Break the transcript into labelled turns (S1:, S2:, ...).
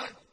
S1: الْفَجْرِ